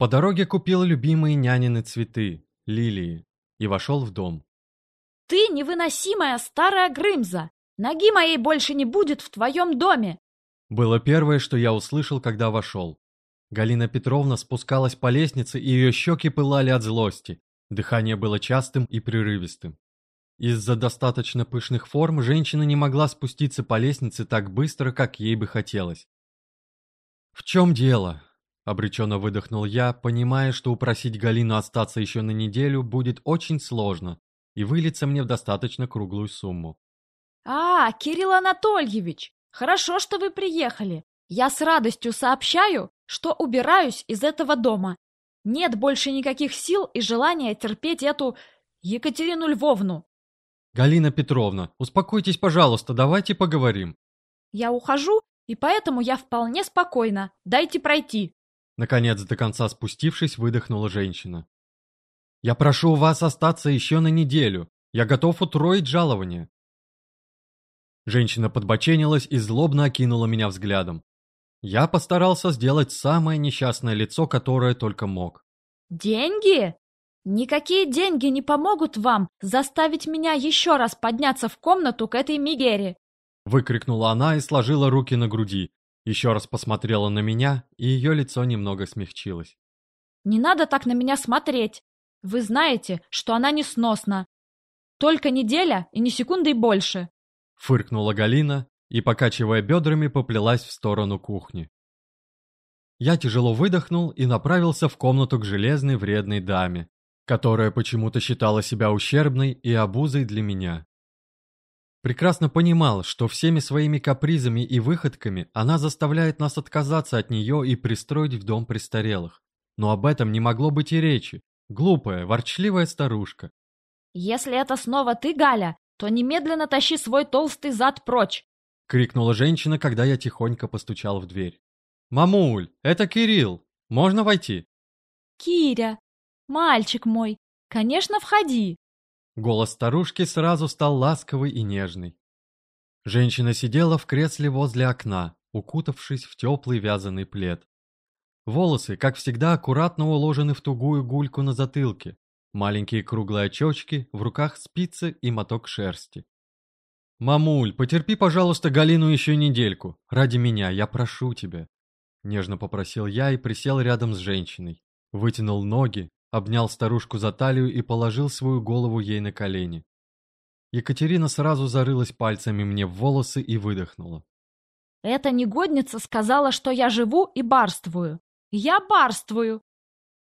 По дороге купил любимые нянины цветы, лилии, и вошел в дом. Ты невыносимая старая Грымза! Ноги моей больше не будет в твоем доме! Было первое, что я услышал, когда вошел. Галина Петровна спускалась по лестнице, и ее щеки пылали от злости. Дыхание было частым и прерывистым. Из-за достаточно пышных форм женщина не могла спуститься по лестнице так быстро, как ей бы хотелось. «В чем дело?» – обреченно выдохнул я, понимая, что упросить Галину остаться еще на неделю будет очень сложно и выльется мне в достаточно круглую сумму. «А, Кирилл Анатольевич, хорошо, что вы приехали. Я с радостью сообщаю, что убираюсь из этого дома. Нет больше никаких сил и желания терпеть эту Екатерину Львовну. «Галина Петровна, успокойтесь, пожалуйста, давайте поговорим». «Я ухожу, и поэтому я вполне спокойна. Дайте пройти». Наконец, до конца спустившись, выдохнула женщина. «Я прошу вас остаться еще на неделю. Я готов утроить жалование». Женщина подбоченилась и злобно окинула меня взглядом. Я постарался сделать самое несчастное лицо, которое только мог. «Деньги?» Никакие деньги не помогут вам заставить меня еще раз подняться в комнату к этой Мигере. Выкрикнула она и сложила руки на груди. Еще раз посмотрела на меня, и ее лицо немного смягчилось. Не надо так на меня смотреть. Вы знаете, что она несносна. Только неделя и ни секунды больше. Фыркнула Галина и, покачивая бедрами, поплелась в сторону кухни. Я тяжело выдохнул и направился в комнату к железной вредной даме, которая почему-то считала себя ущербной и обузой для меня. Прекрасно понимал, что всеми своими капризами и выходками она заставляет нас отказаться от нее и пристроить в дом престарелых. Но об этом не могло быть и речи. Глупая, ворчливая старушка. «Если это снова ты, Галя, то немедленно тащи свой толстый зад прочь!» — крикнула женщина, когда я тихонько постучал в дверь. «Мамуль, это Кирилл! Можно войти?» «Киря, «Мальчик мой, конечно, входи!» Голос старушки сразу стал ласковый и нежный. Женщина сидела в кресле возле окна, укутавшись в теплый вязаный плед. Волосы, как всегда, аккуратно уложены в тугую гульку на затылке, маленькие круглые очечки, в руках спицы и моток шерсти. «Мамуль, потерпи, пожалуйста, Галину еще недельку. Ради меня, я прошу тебя». Нежно попросил я и присел рядом с женщиной. Вытянул ноги, обнял старушку за талию и положил свою голову ей на колени. Екатерина сразу зарылась пальцами мне в волосы и выдохнула. «Эта негодница сказала, что я живу и барствую. Я барствую!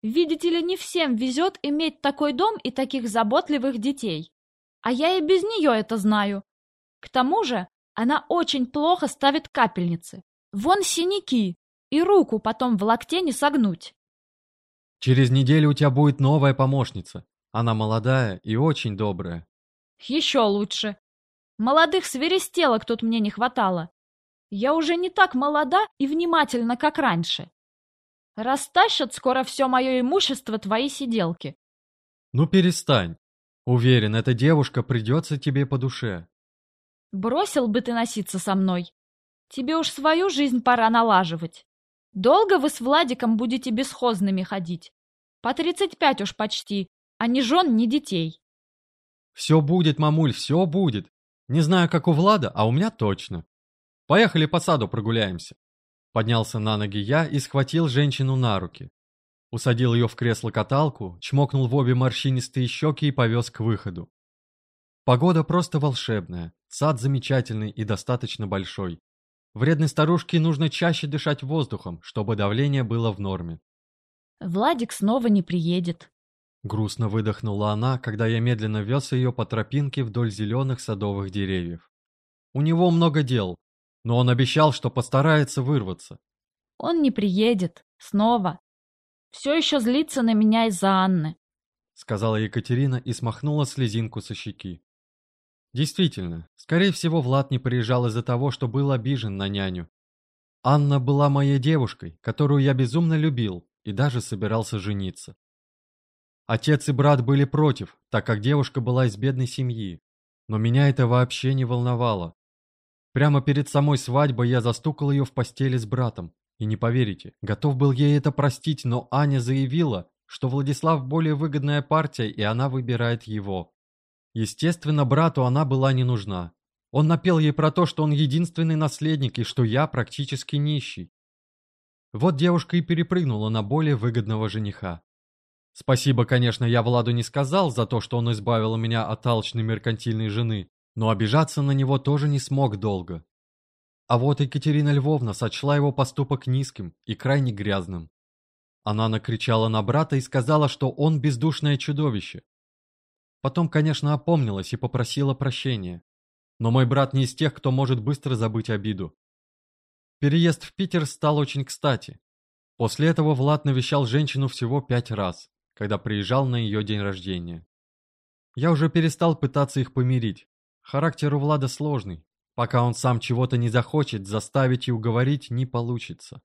Видите ли, не всем везет иметь такой дом и таких заботливых детей. А я и без нее это знаю. К тому же она очень плохо ставит капельницы. Вон синяки, и руку потом в локте не согнуть. Через неделю у тебя будет новая помощница. Она молодая и очень добрая. Еще лучше. Молодых свиристелок тут мне не хватало. Я уже не так молода и внимательна, как раньше. Растащат скоро все мое имущество твои сиделки. Ну перестань. Уверен, эта девушка придется тебе по душе. Бросил бы ты носиться со мной. Тебе уж свою жизнь пора налаживать. Долго вы с Владиком будете бесхозными ходить? По тридцать пять уж почти, а ни жен, ни детей. Все будет, мамуль, все будет. Не знаю, как у Влада, а у меня точно. Поехали по саду прогуляемся. Поднялся на ноги я и схватил женщину на руки. Усадил ее в кресло-каталку, чмокнул в обе морщинистые щеки и повез к выходу. Погода просто волшебная, сад замечательный и достаточно большой. Вредной старушке нужно чаще дышать воздухом, чтобы давление было в норме. Владик снова не приедет. Грустно выдохнула она, когда я медленно вез ее по тропинке вдоль зеленых садовых деревьев. У него много дел, но он обещал, что постарается вырваться. Он не приедет. Снова. Все еще злится на меня из-за Анны. Сказала Екатерина и смахнула слезинку со щеки. Действительно, скорее всего, Влад не приезжал из-за того, что был обижен на няню. Анна была моей девушкой, которую я безумно любил и даже собирался жениться. Отец и брат были против, так как девушка была из бедной семьи, но меня это вообще не волновало. Прямо перед самой свадьбой я застукал ее в постели с братом. И не поверите, готов был ей это простить, но Аня заявила, что Владислав более выгодная партия, и она выбирает его. Естественно, брату она была не нужна. Он напел ей про то, что он единственный наследник и что я практически нищий. Вот девушка и перепрыгнула на более выгодного жениха. Спасибо, конечно, я Владу не сказал за то, что он избавил меня от алчной меркантильной жены, но обижаться на него тоже не смог долго. А вот Екатерина Львовна сочла его поступок низким и крайне грязным. Она накричала на брата и сказала, что он бездушное чудовище. Потом, конечно, опомнилась и попросила прощения. Но мой брат не из тех, кто может быстро забыть обиду. Переезд в Питер стал очень кстати. После этого Влад навещал женщину всего пять раз, когда приезжал на ее день рождения. Я уже перестал пытаться их помирить. Характер у Влада сложный. Пока он сам чего-то не захочет, заставить и уговорить не получится.